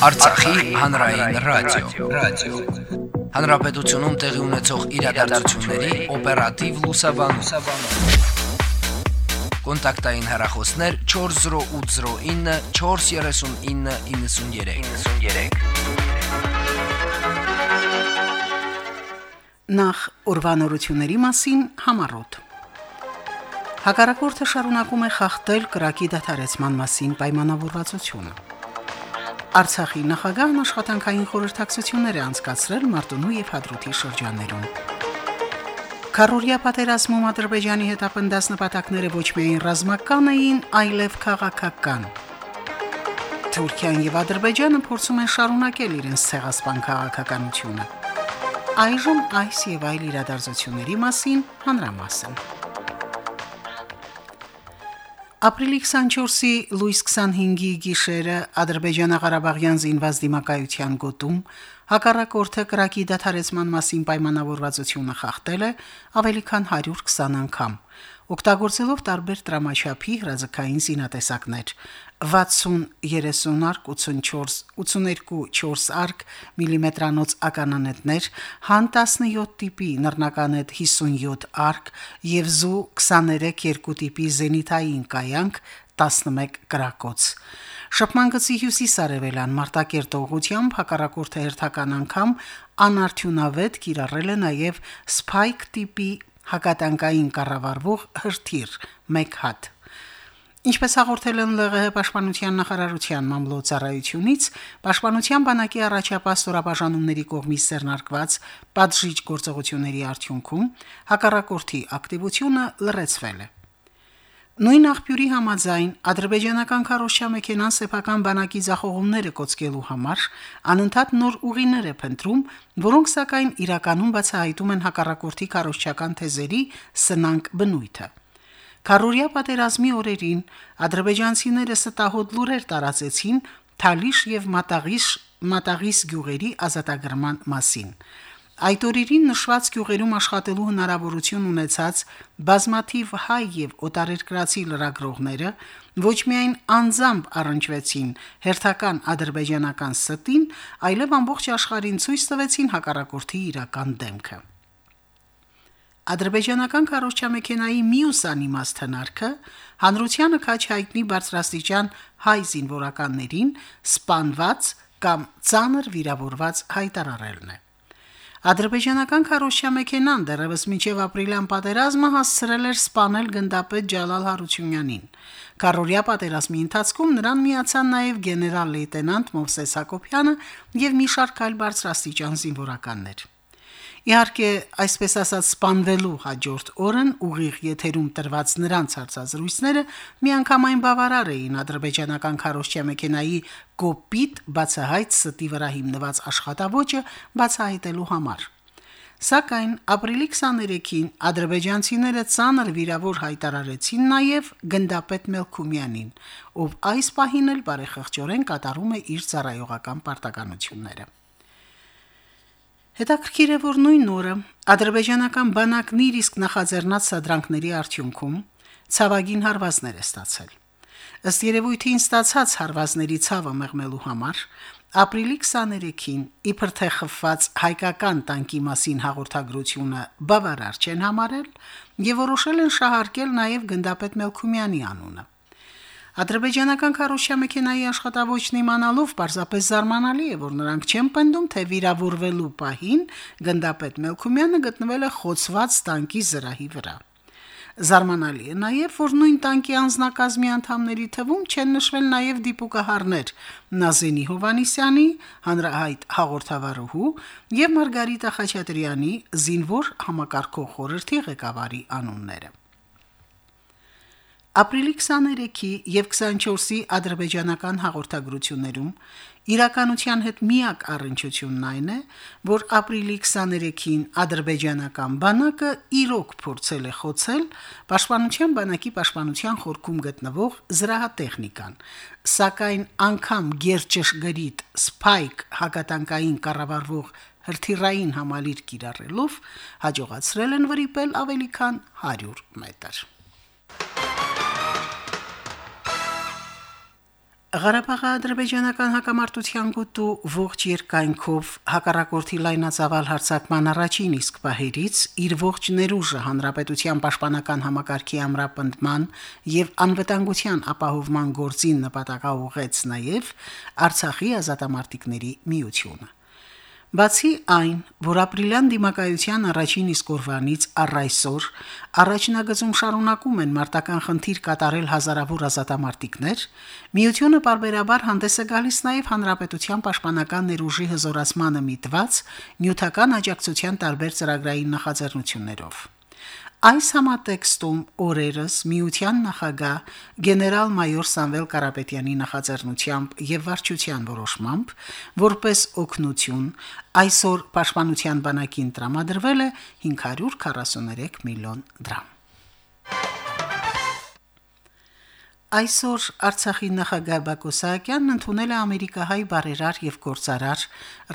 Արցախի հանրային ռադիո, ռադիո։ Հանրապետությունում տեղի ունեցող իրադարձությունների օպերատիվ լուսաբանում։ Կոնտակտային հեռախոսներ 40809 43993։ 93։ Նախ ուրվանորությունների մասին համառոտ։ Հակառակորդը շարունակում է խախտել կրակի դադարեցման մասին պայմանավորվածությունը։ Արցախի նախագահն աշխատանքային խորհրդակցություններ է անցկացրել Մարտունու եւ Հադրութի շրջաններում։ Կարորիա պատերազմում Ադրբեջանի հետ ապնդած նպատակները ոչ միայն ռազմական էին, այլև քաղաքական։ Թուրքիան եւ Ադրբեջանը փորձում են շարունակել իրենց ցեղասպան քաղաքականությունը։ Այժմ այս եւ այլ իրադարձությունների մասին հանրամասն։ Ապրիլի 24-ի լույս 25-ի գիշերը Ադրբեջանա-Ղարաբաղյան զինված դիմակայության գոտում հակառակորդը կրակի դադարեցման մասին պայմանավորվածությունը խախտել է ավելի քան 120 անգամ, օգտագործելով տարբեր տրամաչափի հրաձգային զինատեսակներ՝ 60-30 արկ 84 82-4 արկ միլիմետրանոց ականանետներ, հան 17 տիպի նռնականետ 57 արկ եւ զու 23 2 տիպի զենիթային կայանք 11 կրակոց։ Շփման գծի հյուսիս-արևելան Մարտակերտ ուղությամբ հակառակորդը հերթական անգամ անարդյունավետ կիրառել է նաև Spike տիպի հակատանկային կառավարվող հրթիռ 1 հատ։ Ինչպես հաղորդել են ԼՂՀ պաշտպանության նախարարության մամլոյցարայությունից, պաշտպանության բանակի առաջապահ ստորաբաժանումների կողմից ձեռնարկված պատժիչ գործողությունների արդյունքում հակառակորդի ակտիվությունը լրացվել է։ Նույն աղբյուրի համաձայն ադրբեջանական քարոշչամեքենան սեփական բանակի ցախողումները կոչկելու համար անընդհատ նոր ուղիներ է փնտրում, որոնք սակայն իրականում բացահայտում են հակառակորդի քարոշչական թեզերի սնանկ բնույթը։ Կարորիա պատերազմի օրերին ադրբեջանցիները ստահոդ լուրեր տարածեցին Թալիշ եւ Մատաղիշ Մատաղիս գյուղերի ազատագրման մասին։ Այդ օրերին նշված գյուղերում աշխատելու հնարավորություն ունեցած բազմաթիվ հայ եւ օտարերկրացի լրագրողները ոչ միայն անձամբ առնչվեցին հերթական ադրբեջանական ստին, այլև ամբողջ աշխարհին ցույց տվեցին հակառակորդի իրական դեմքը։ Ադրբեջանական քարոզչամեքենայի միուս անիմաստ հնարքը հանրությանը քաչ հայտնի բարձրաստիճան հայ զինվորականներին սպանված կամ ծանր վիրավորված հայտարարելն է։ Ադրբեջանական քարոզչամեքենան դեռևս մինչև ապրիլյան պատերազմը հասցրել էր սպանել գնդապետ Ջալալ Հարությունյանին։ Կարորիա պատերազմի ընթացքում նրան միացան նաև գեներալ լեյտենանտ Մովսես Հակոբյանը եւ մի շարք այլ բարձրաստիճան զինվորականներ։ Իհարկե, այսպես ասած, սպանվելու հաջորդ օրն ուղիղ եթերում տրված նրանց հարցազրույցները միանգամայն բավարար էին ադրբեջանական քարոշչյա մեքենայի կոպիտ բացահայտ ստի վրա հիմնված աշխատավոճը բացահայտելու համար։ Սակայն ապրիլի 23-ին ադրբեջանցիները ցաներ վիրավոր հայտարարեցին նաև գնդապետ Մելքումյանին, ով այս պահին էլ բարեխղճորեն կատարում է իր ծառայողական պարտականությունները։ Հետաքրքիր է, որ նույն օրը ադրբեջանական բանակն իր իսկ նախաձեռնած սադրանքների արդյունքում ցավագին հարվածներ է ստացել։ Ըստ երևույթին ստացած հարվածների ցավը մեղմելու համար ապրիլի 23-ին իբր թե խփված հայկական տանկի մասին հաղորդագրությունը բավարար չեն համարել եւ որոշել են շահարկել նաեւ գնդապետ Մելքումյանի անունը։ Ադրբեջանական քարոշչամեքենայի աշխատավոճն իմանալով պարզապես զարմանալի է, որ նրանք չեն պնդում, թե վիրավորվելու պահին գնդապետ Մելքումյանը գտնվել է խոցված տանկի զրահի վրա։ Զարմանալի է նաև, որ նույն տանկի անձնակազմի անդամների թվում չեն նշվել նաև դիպուկահարներ Նազենի Հովանիսյանի, հանրահայտ հաղորդավարուհու եւ Մարգարիտա Խաչատրյանի զինվոր համակարգող խորհրդի ղեկավարի անունները։ Ապրիլի 23-ի եւ 24-ի ադրբեջանական հաղորդագրություններում իրականության հետ միակ առնչությունն այն է, որ ապրիլի 23-ին ադրբեջանական բանակը իրոք փորձել է խոցել պաշտպանության բանակի պաշտպանության խորքում գտնվող զրահատեխնիկան, սակայն անգամ գերջշգրիտ Spike հակատանկային կառավարվող հրթիռային համալիր կիրառելով հաջողացրել են վրիպել ավելի քան 100 մետր։ Ղարաբաղի ադրբեջանական հակամարտության գոտու ողջ երկայնքով հակառակորդի լայնածավալ հարձակման առաջին իսկ պահերից իր ողջ ներուժը հանրապետության պաշտպանական համակարգի ամրապնդման եւ անվտանգության ապահովման գործին նպատակաուղեց նաեւ Արցախի ազատամարտիկների միությունը։ Բացի այն, որ ապրիլյան դիմակայության առաջին իսկ օրվանից առ այսօր առաջնագծում շարունակում են մարտական խնդիր կատարել հազարավոր ազատամարտիկներ, միությունը բարբերաբար հանդես է գալիս նաև հանրապետության պաշտպանական ներուժի հզորացմանը միտված նյութական աջակցության տարբեր ծրագրային նախաձեռնություններով։ Այս համատեքստում օրերս միության նախագահ գեներալ-մայոր Սամվել Կարապետյանի նախաձեռնությամբ եւ վարչության որոշմամբ որպես օգնություն այսօր պաշտպանության բանակին տրամադրվել է 543 միլիոն դրամ։ Այսօր Արցախի նախագահ Բակո Սահակյանն ընդունել է ամերիկահայ բարերար եւ գործարար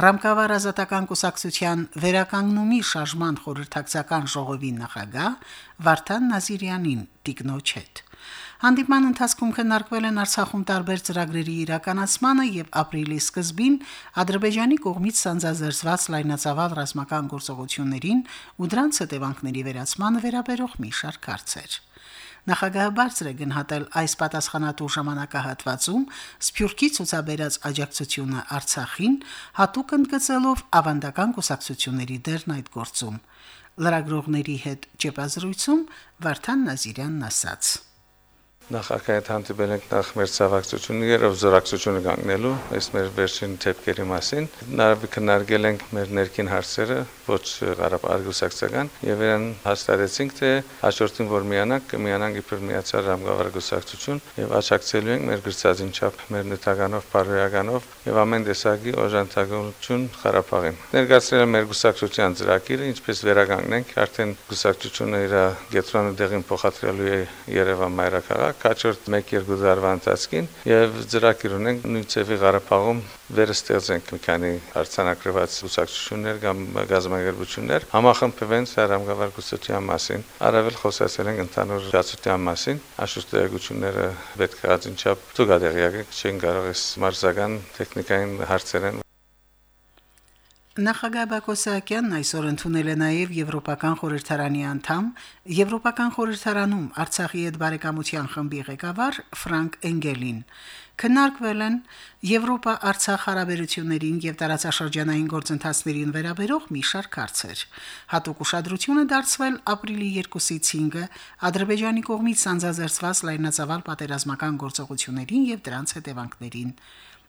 Ռամկավար ազատական կուսակցության վերականգնումի շարժման խորհրդակցական ժողովի նախագահ Վարդան Նազիրյանին տիկնոջ հետ։ Հանդիպման ընթացքում քննարկվել են Արցախում տարբեր ծրագրերի իրականացմանը եւ ապրիլի սկզբին Ադրբեջանի կողմից սանձազերծված լայնածավալ ռազմական գործողություններին ու դրանց հետևանքների վերացմանը վերաբերող մի շարք հարցեր։ Նախագահը բարձր է գնահատել այս պատասխանատու ժամանակահատվածում Սփյուռքի ցուցաբերած աջակցությունը Արցախին, հատուկ ընդգծելով ավանդական կուսակցությունների դերն այդ գործում։ Լրագրողների հետ ճեպազրույցում Վարդան Նազիրյանն ասաց. Նախագահի հանդիպել ենք նախ մեր ցավակցությունները եւ զորակցությունը կանգնելու այս մեր վերջին թեփքերի մասին։ Նաև քննարկել ենք մեր ներքին հարցերը, ոչ Ղարաբաղ-արգուսակցական եւ իրեն հաստատեցինք, թե հաջորդին որ միանանք, կմիանանք իբր միացյալ Ռամգավարգուսակցություն եւ աչակցելու ենք մեր գրծածին չափ մեր նյութականով, բարոյականով եւ ամեն տեսակի օժանդակություն Ղարաբաղին։ Ներկայացրել եմ մեր գուսակցության ծրագիրը, ինչպես վերականգնենք, արդեն գուսակցությունը իր գետրոնը դեղին փոխադրելու է Երևան մայրաքաղաք հաջորդ 1-2 տարվա ընթացքին եւ ծրագիր ունենք նույն ծևի Ղարաբաղում վերստեղծենք մի քանի հարցանակրված ուսակցություններ կամ գազམ་ագերբություններ համախմբվեն սարամգավարկության մասին առավել խոսացել ենք ընդհանուր ճացության մասին աշուշտեղությունները պետք է ածինչապ ցուցադրյակ չեն կարող էս մարզական տեխնիկային հարցերեն Նախագահ Բակո Սահակյանն այսօր ընդունել է նաև Եվրոպական խորհրդարանի անդամ, Եվրոպական խորհրդարանում Արցախի հետ բարեկամության խմբի ղեկավար Ֆրանկ Էնգելին։ Քննարկվել են Եվրոպա-Արցախ հարաբերություններին եւ տարածաշրջանային գործընթացներին վերաբերող մի շարք հարցեր։ Հատուկ ուշադրությունը դարձվել ապրիլի 2-ից 5-ը Ադրբեջանի կողմից սանձազերծված լայնածավալ պատերազմական գործողություններին եւ դրանց հետևանքներին։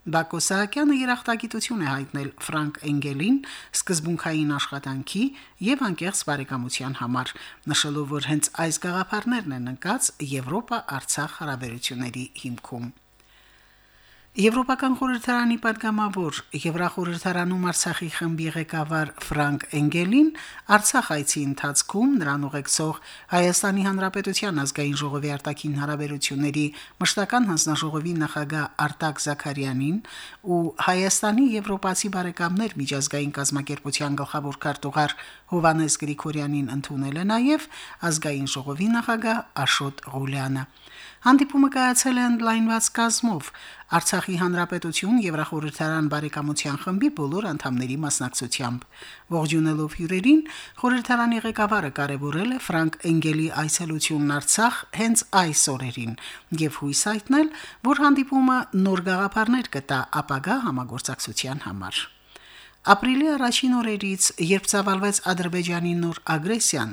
Բակո Սահակյանը երախտագիտություն է հայտնել Ֆրանկ Էնգելին սկզբունքային աշխատանքի եւ անկեղծ բարեկամության համար, նշելով, որ հենց այս գաղափարներն են ընկած Եվրոպա-Արցախ հարաբերությունների հիմքում։ Եվրոպական խորհրդարանի падգամավոր Եվրախորհրդարանում Արցախի խմբի ղեկավար Ֆրանկ Էնգելին Արցախ այցի ընթացքում նրան ուղեկցող Հայաստանի Հանրապետության ազգային ժողովի արտաքին հարաբերությունների մշտական հանձնաժողովի նախագահ Արտակ Զաքարյանին ու Հայաստանի Եվրոպացի բարեկամներ միջազգային կազմակերպության գլխավոր քարտուղար Հովանես Գրիգորյանին ընդունել է նաև ազգային ժողովի նախագահ Աշոտ Ղուլյանը։ Հանդիպումը կայացել է ընդլայնված կազմով Արցախի հանրապետություն Եվրախորհրդարան բարեկամության խմբի բոլոր անդամների մասնակցությամբ։ Ողջունելով հյուրերին, խորհրդարանի ղեկավարը կարևորել է Ֆրանկ Էնգելի այցելությունն Արցախ հենց այս օրերին եւ հույս հայտնել, որ հանդիպումը նոր գաղափարներ կտա ապագա համագործակցության համար։ Ապրիլի առաջին օրերից, երբ ցավալվեց Ադրբեջանի նոր ագրեսիան,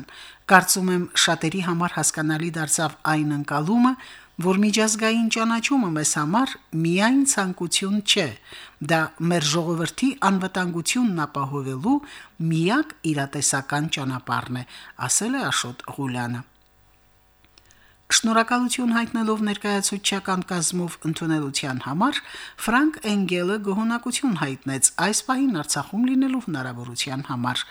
կարծում եմ շատերի համար հասկանալի դարձավ այն ընկալումը, որ միջազգային ճանաչումը մեզ համար միայն ցանկություն չէ, դա մեր ժողովրդի անվտանգությունն ապահովելու միակ իրատեսական ճանապարհն է, ասել է Աշոտ Ղուլյանը։ Շնորհակալություն հայտնելով ներկայացուցչական կազմով ընդունելության համար Ֆրանկ Էնգելը գոհունակություն հայտնեց այս պահին Արցախում լինելու հնարավորության համար։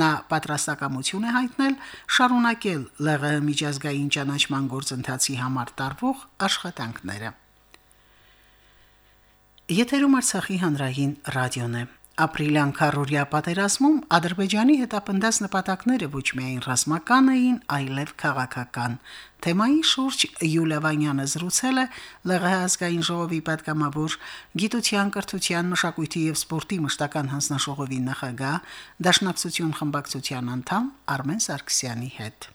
Նա պատրաստակամություն է հայտնել շարունակել ԼՂՀ միջազգային ճանաչման գործընթացի համար տարվող աշխատանքները։ Եթերում Արցախի հանրային ռադիոն է։ Ապրիլյան քարորիա պատերազմում Ադրբեջանի հետապնդած նպատակները ոչ միայն ռազմական էին, այլև քաղաքական։ Թեմայի շուրջ Յուլիա Վանյանը զրուցել է ԼՂՀ ազգային ժողովի պատգամավոր Գիտության, կրթության, մշակույթի եւ սպորտի մշտական հանձնաժողովի նախագահ, Դաշնակցություն խմբակցության անդամ Արմեն Սարգսյանի հետ։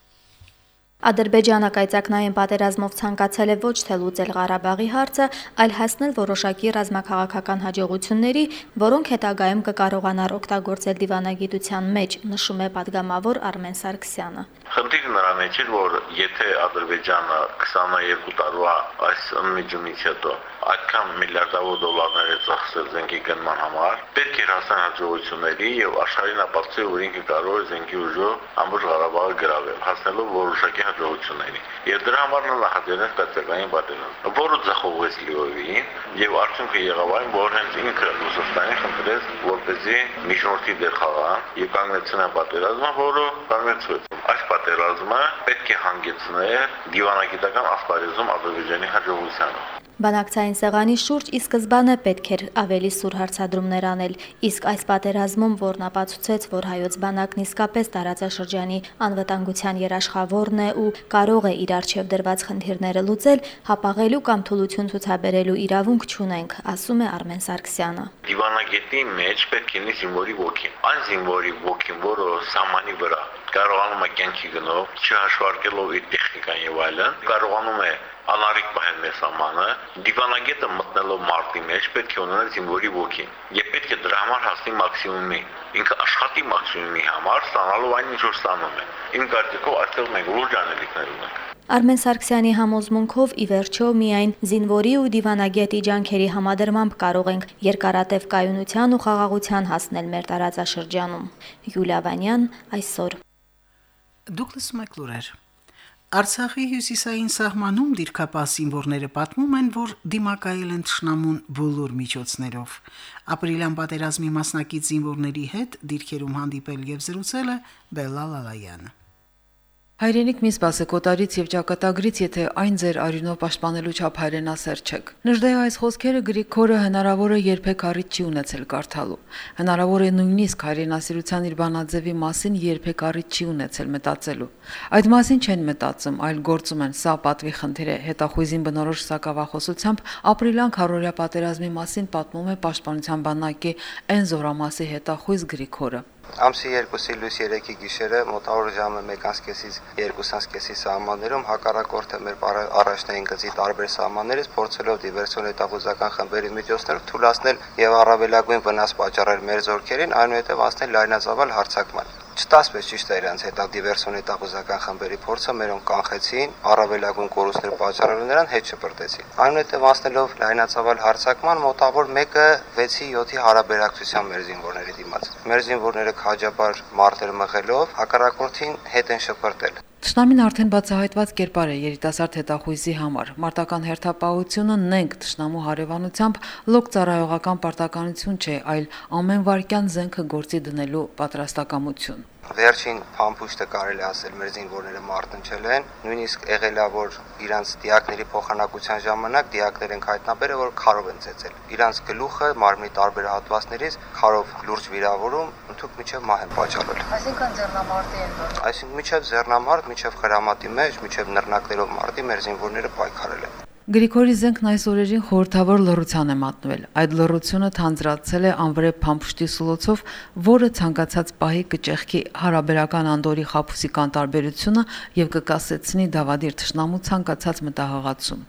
Ադրբեջանը կայծակնային պատերազմով ցանկացել է ոչ թե լուծել Ղարաբաղի հարցը, այլ հասնել որոշակի ռազմաքաղաքական հաջողությունների, որոնք հետագայում կկարողանար օգտագործել դիվանագիտության մեջ, նշում է падգամավոր Արմեն Սարգսյանը։ Խնդիրը նրա մեջ է, որ եթե Ադրբեջանը 22 տարվա այս միջումից հետո այդքան միլիարդավոր դոլարներ է ծախսել զենքի գնման համար, պետք է հասնել հաջողությունների եւ աշխարհին ապացուցել, որ ինքը կարող է զենքի ուժով ամբողջ Ղարաբաղը գրավել, հասնելով որոշակի հաջողությունների։ Եվ դրա համար նա նախաձեռնել ստացական պատերազմ, որը ձախողվեց Լիովին եւ արդյունքը եղավ այն, որ հենց ինքը Ռուսաստանի խնդրեց, որպեսզի միջնորդի դեր խաղա եւ կանգնեցնա պատերազմը, որը կանգնեցվեց։ Այս պատերազմը պետք է հանգեցներ դիվանագիտական ասպարեզում Ադրբեջանի հաջողությանը։ Բանակցային սեղանի շուրջ ի սկզբանե պետք էր ավելի սուր հարցադրումներ անել, իսկ այս պատերազմում, որն ապացուցեց, որ հայոց բանակն իսկապես տարածաշրջանի անվտանգության երաշխավորն է ու կարող է իր արչև դրված խնդիրները լուծել, հապաղելու կամ թուլություն ցուցաբերելու իրավունք չունենք, ասում է Արմեն Սարգսյանը։ Դիվանագետի մեջ պետք է լինի զինվորի ոգին։ Այն զինվորի ոգին, որը սահմանի վրա կարողանում է կյանքի գնով, չհաշվարկելով իր տեխնիկան եւ այլն, կարողանում է սահմանը, դիվանագետը մտնելով մարտի մեջ պետք է ունենալ զինվորի ոգին եւ պետք է դրա համար հասնի մաքսիմումի։ Ինքը աշխատի մաքսիմումի համար, ստանալով այն ինչ որ ստանում է։ Իմ կարծիքով այստեղ մենք լուրջ անելիքներ ունենք։ Արմեն Սարգսյանի համոզմունքով ի վերջո միայն զինվորի ու դիվանագետի ջանքերի համադրմամբ կարող ենք երկարատև կայունության ու խաղաղության հասնել մեր տարածաշրջանում։ Յուլիա Վանյան այսօր Դուգլաս Մակլուրեր Արցախի հյուսիսային սահմանում դիրքապահ զինվորները պատմում են, որ դիմակայել են ճշնամուն բոլոր միջոցներով։ Ապրիլյան պատերազմի մասնակից զինվորների հետ դիրքերում հանդիպել եւ զրուցել է Բելլալալայանը։ Հայրենիք մի սպասեկոտարից եւ ճակատագրից, եթե այն ձեր արյունով պաշտպանելու չափ հայրենասեր չեք։ Նժդեյ այս խոսքերը Գրիգորը հնարավոր է երբեք առիթ չի ունեցել կարդալու։ Հնարավոր է նույնիսկ հայրենասիրության իր բանաձևի մասին երբեք առիթ չի ունեցել մտածելու։ Այդ մասին չեն մտածում, այլ գործում են։ Սա պատվի խնդիր է։ Հետախույզին բնորոշ սակավախոսությամբ ապրիլյան քարորիա պատերազմի մասին պատմում է Պաշտպանության բանակի այն զորամասի հետախույզ Գրիգորը։ Ամսի 2-ի լույս 3-ի գիշերը մոտավոր ժամը 1:30-ից 2:30-ի սահմաններում հակառակորդը մեր առաջնային գծի տարբեր սահմաններից փորձելով դիվերսիոն հետախուզական խմբերի միջոցներով թույլատրել եւ առավելագույն վնաս պատճառել մեր զորքերին, այնուհետև անցնել լայնածավալ հարձակման չտասվեց ճիշտ է իրանց հետագ դիվերսիոնի տաղուզական խմբերի փորձը մերոն կանխեցին, առավելագույն կորուստներ պատճառելու նրան հետ չբրտեցին։ Այնուհետև անցնելով լայնածավալ հարցակման մոտավոր 1-ը 6-ի 7-ի հարաբերակցության մեր զինվորների դիմաց։ Մեր զինվորները քաջաբար մարտեր մղելով հակառակորդին հետ են շփրտել։ Տշնամին արդեն բացահայտված կերպար է երիտասարդ հետախույզի համար։ Մարտական հերթապահությունը նենք տշնամու հարևանությամբ լոկ ծառայողական պարտականություն չէ, այլ ամեն վարքյան զենքը գործի դնելու պատրաստակամություն։ Վերջին փամփուշտը կարելի ասել մեր զինվորները մարտնչել են, նույնիսկ եղել է որ իրանց դիակների փոխանակության ժամանակ դիակներ են հայտնաբերել, որ քարով են ծեծել։ Իրանց գլուխը մարմնի տարբեր հատվածներից քարով լուրջ վիրավորում, ընդհանուր միջև մահ են պատճառել։ Այսինքն ձեռնամարտի են Այսինքն միջև ձեռնամարտ, միջև խրամատի մեջ, միջև նռնակներով մարտի մեր զինվորները պայքարել են։ Գրիգորի զենքն այս օրերին խորհրդավոր լռության է մատնվել։ Այդ լռությունը թանձրացել է անվրեպ փամփշտի սուլոցով, որը ցանկացած պահի կճեղքի հարաբերական անդորի խափուսի կանտարբերությունը եւ կկասեցնի դավադիր ճշնամու ցանկացած մտահղացում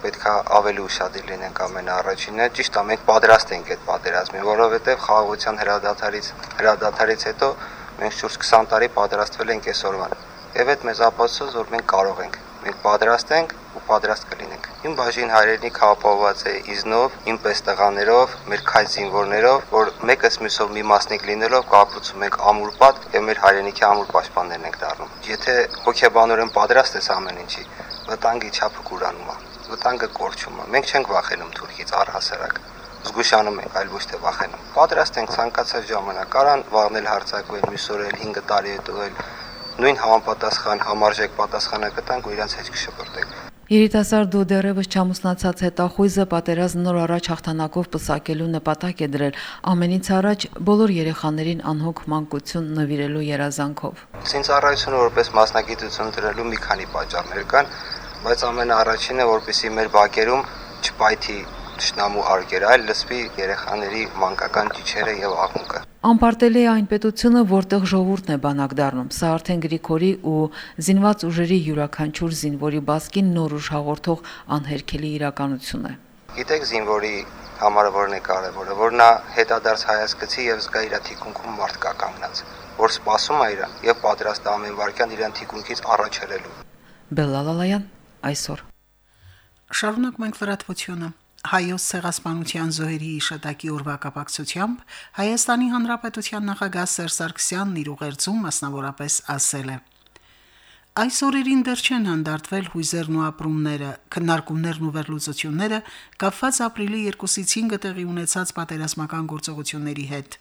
պետք է ավելի ուշադիր լինենք ամենաառաջինը։ Ճիշտ է, մենք պատրաստ ենք այդ պատերազմին, որովհետև խաղաղության հրադադարից հրադադարից հետո մենք շուրջ 20 տարի պատրաստվել ենք այսօրվան։ Եվ այդ մեզ ապացուցում որ մենք կարող ենք։ Մենք պատրաստ ենք ու պատրաստ կլինենք։ Իմ բաժին հայրենիք ապահոված է իզնով, իմ պես տղաներով, մեր քայլ զինվորներով, որ մեկս մյուսով մի մասնիկ լինելով կապուցում ենք ամուր պատ եւ մեր հայրենիքի ամուր պաշտպաններն ենք դառնում։ Եթե հոգեբանորեն պատրաստ ես ամեն ինչի, վտանգի չափը կուրանում է, վտանգը կորչում է։ Մենք չենք վախենում թուրքից առհասարակ զգուշանում ենք, այլ ոչ թե վախենում։ Պատրաստ ենք ցանկացած ժամանակ, կարան վաղնել հարցակվել, մյուս օրել 5 տարի հետո էլ նույն համապատասխան համարժեք պատասխանը կտանք ու իրancs հետ կշփորտենք։ Երիտասարդ ու դեռևս չամուսնացած հետախույզը պատերազմ նոր առաջ հաղթանակով պսակելու նպատակ է դրել ամենից առաջ բոլոր երեխաներին անհոգ մանկություն նվիրելու երազանքով։ Ինձ առայցությունը որպես մասնագիտություն դրելու մի քանի պատճառներ կան, բայց ամենաառաջինը որպեսի մեր բակերում չպայթի ճշնամու արգեր, այլ լսվի երեխաների մանկական ճիչերը եւ աղմուկը։ Անպարտելի է այն պետությունը, որտեղ ժողովուրդն է բանակ դառնում։ Սա արդեն Գրիգորի ու զինված ուժերի յուրաքանչյուր զինվորի բասկին նոր ուժ հաղորդող անհերքելի իրականություն է։ Գիտեք զինվորի համարը որն է կարևորը, որ նա հետադարձ հայացք գցի եւ զգա իր թիկունքում մարդ կա կանգնած, որ սպասում է իրան եւ պատրաստ է ամեն վարքյան իրան թիկունքից առաջերելու։ Բելլալալայան այսօր Շարունակ մենք լրատվությունը։ Հայոց ցեղասպանության զոհերի իշտակի օրվա կապակցությամբ Հայաստանի Հանրապետության նախագահ Սերժ Սարգսյանն իր ուղերձում մասնավորապես ասել է. Այս օրերին դեռ չեն հանդարտվել հույզերն ու ապրումները, քննարկումներն ու վերլուծությունները կապված ապրիլի 2-ից 5-ը տեղի ունեցած պատերազմական գործողությունների հետ։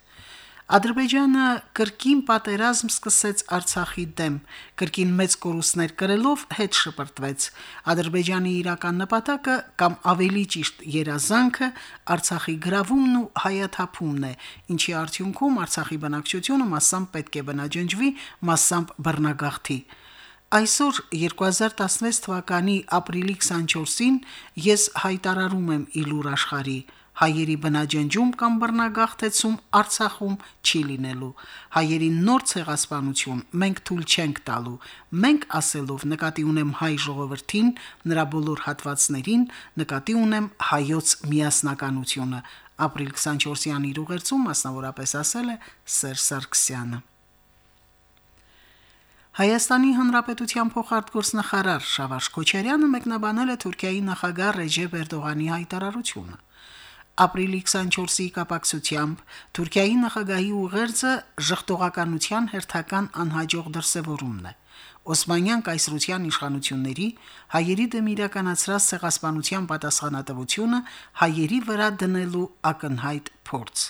Ադրբեջանը կրկին պատերազմ սկսեց Արցախի դեմ, կրկին մեծ կորուստներ կրելով հետ շպրտվեց։ Ադրբեջանի իրական նպատակը կամ ավելի ճիշտ երազանքը Արցախի գրավումն ու հայաթափումն է, ինչի արդյունքում Արցախի բնակչությունը massամբ պետք է բնաջնջվի, massամբ բռնագաղթի։ Այսօր 2016 թվականի ապրիլի 24-ին ես հայտարարում եմ Իլուր աշխարհի հայերի բնաջնջում կամ բռնագաղթեցում Արցախում չի լինելու։ Հայերի նոր ցեղասպանություն մենք թույլ չենք տալու։ Մենք ասելով նկատի ունեմ հայ ժողովրդին, նրա բոլոր հատվածներին, նկատի ունեմ հայոց միասնականությունը։ Ապրիլ 24-յան իր ուղերձում մասնավորապես ասել է Սերժ Սարգսյանը։ Հայաստանի Հանրապետության փոխարտգործնախարար Շավարժ Քոչարյանը մեկնաբանել է Թուրքիայի նախագահ Ռեջեփ Էրդողանի հայտարարությունը ապրիլի 24-ի կապակցությամբ. Թուրքիայի նախագահի ուղերձը ժխտողականության հերթական անհաջող դրսևորումն է։ Օսմանյան կայսրության իշխանությունների հայերի դեմ իրականացրած ցեղասպանության պատասխանատվությունը հայերի վրա դնելու ակնհայտ փորձ։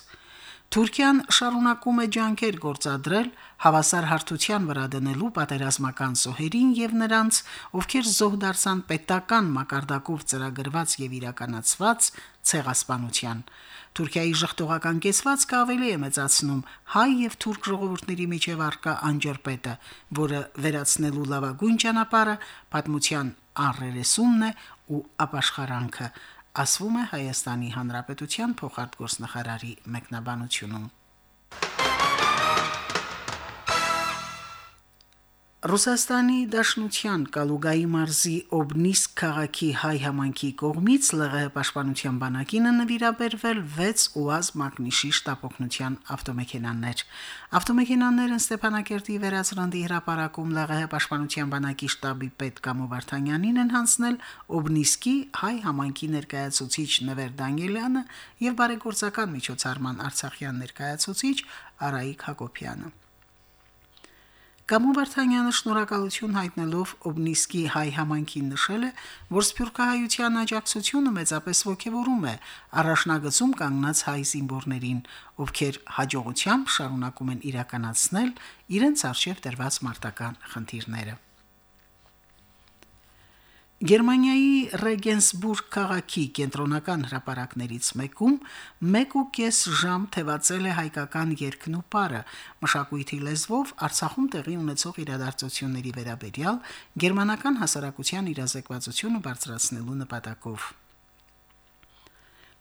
Թուրքիան շարունակում է ջանքեր գործադրել հավասար հարթության վրա դնելու պատերազմական զոհերին եւ նրանց, ովքեր զոհ դարձան պետական մակարդակով ծրագրված եւ իրականացված ցեղասպանության։ Թուրքիայի ժխտողական կեսվածքը ավելի է մեծացնում հայ եւ թուրք ժողովուրդների միջև արկա անջրպետը, որը վերացնելու լավագույն ճանապարհը պատմության առերեսումն է ու ապաշխարանքը, ասվում է Հայաստանի Հանրապետության փոխարտգործնախարարի մեկնաբանությունում։ Ռուսաստանի Դաշնության Կալուգայի մարզի Օբնիսկ քաղաքի հայ համանքի կողմից ԼՂՀ պաշտպանության բանակինը նվիրաբերվել 6 ՈՒԱԶ մագնիշի շտապօգնության ավտոմեքենաներ։ Ավտոմեքենաներն Ստեփանակերտի վերածրանդի հրապարակում ԼՂՀ պաշտպանության բանակի շտաբի պետ Կամո Վարդանյանին են հանձնել Օբնիսկի հայ համանքի ներկայացուցիչ Նվեր Դանիելյանը եւ բարեգործական միջոցառման Արցախյան ներկայացուցիչ Արայիկ Հակոբյանը։ Կամո Վարդանյանը շնորհակալություն հայտնելով Օբնիսկի հայ համանքին նշել է, որ սփյուռքահայության աջակցությունը մեծապես ողջևորում է առաջնագծում կանգնած հայ զինվորներին, ովքեր հաջողությամբ շարունակում են իրականացնել իրենց արժև դրված մարտական խնդիրները։ Գերմանիայի Ռեգենսբուրգ քաղաքի կենտրոնական հրապարակներից մեկում 1.5 ժամ թևածել է հայկական երկն ու պարը մշակույթի լեզվով Արցախում տեղի ունեցող իրադարձությունների վերաբերյալ գերմանական հասարակության իրազեկվածությունը բարձրացնելու նպատակով։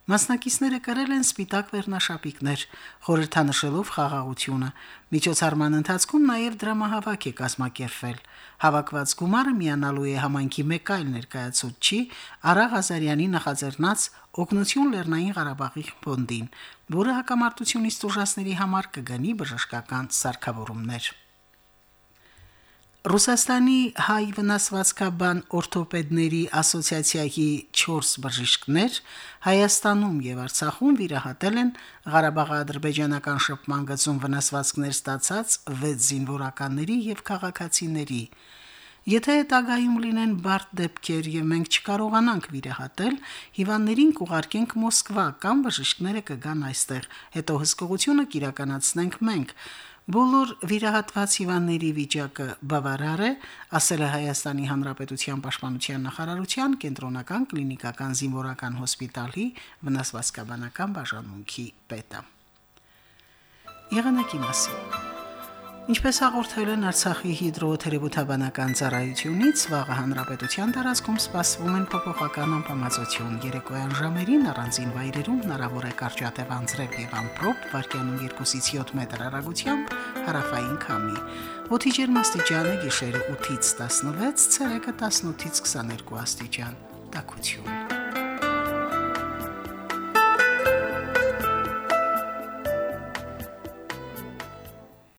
Մասնակիցները կրել են սպիտակ վերնաշապիկներ, խորհրդանշելով խաղաղությունը։ Միջոցառման ընթացքում նաև դրամահավաք է կազմակերպվել։ Հավաքված գումարը միանալու է համանքի մեկ այլ ներկայացուցչի Արա Ղազարյանի նախաձեռնած Օգնություն Լեռնային Ղարաբաղի ֆոնդին, որը հակամարտությունից տուժածների համար կգնի բժշկական սարքավորումներ։ Ռուսաստանի հայ վնասվածքաբան օրթոպեդների ասոցիացիայի 4 բժիշկներ Հայաստանում եւ Արցախում վիրահատել են Ղարաբաղ-ադրբեջանական շփման գծում վնասվածքներ ստացած 6 զինվորականների եւ քաղաքացիների։ Եթե հետագայում լինեն բարդ դեպքեր եւ մենք չկարողանանք վիրահատել, հիվանդներին կուղարկենք Մոսկվա կամ բժիշկները կգան այստեղ, հետո հսկողությունը կիրականացնենք մենք Բոլոր վիրահատված հիվանդների վիճակը բավարար է, ասել է Հայաստանի Հանրապետության Պաշտպանության նախարարության կենտրոնական կլինիկական զինվորական հոսպիտալի վնասվածքաբանական բաժանմունքի պետը։ Եղանակի մասին Ինչպես հաղորդել են Արցախի հիդրոթերապևտաբանական ծառայությունից, վաղը հանրապետության տարածքում սպասվում են փոփոխական անբավարարություն։ Երեկոյան ժամերին առանձին վայրերում հնարավոր է կարճատև անձրև եւ ամպրոպ, վարկյանում 2-ից 7 մետր հեռագությամբ հարավային քամի։ Օդի ջերմաստիճանը գիշերը 8-ից 16, ցերեկը 18-ից 22 աստիճան։ Տակություն։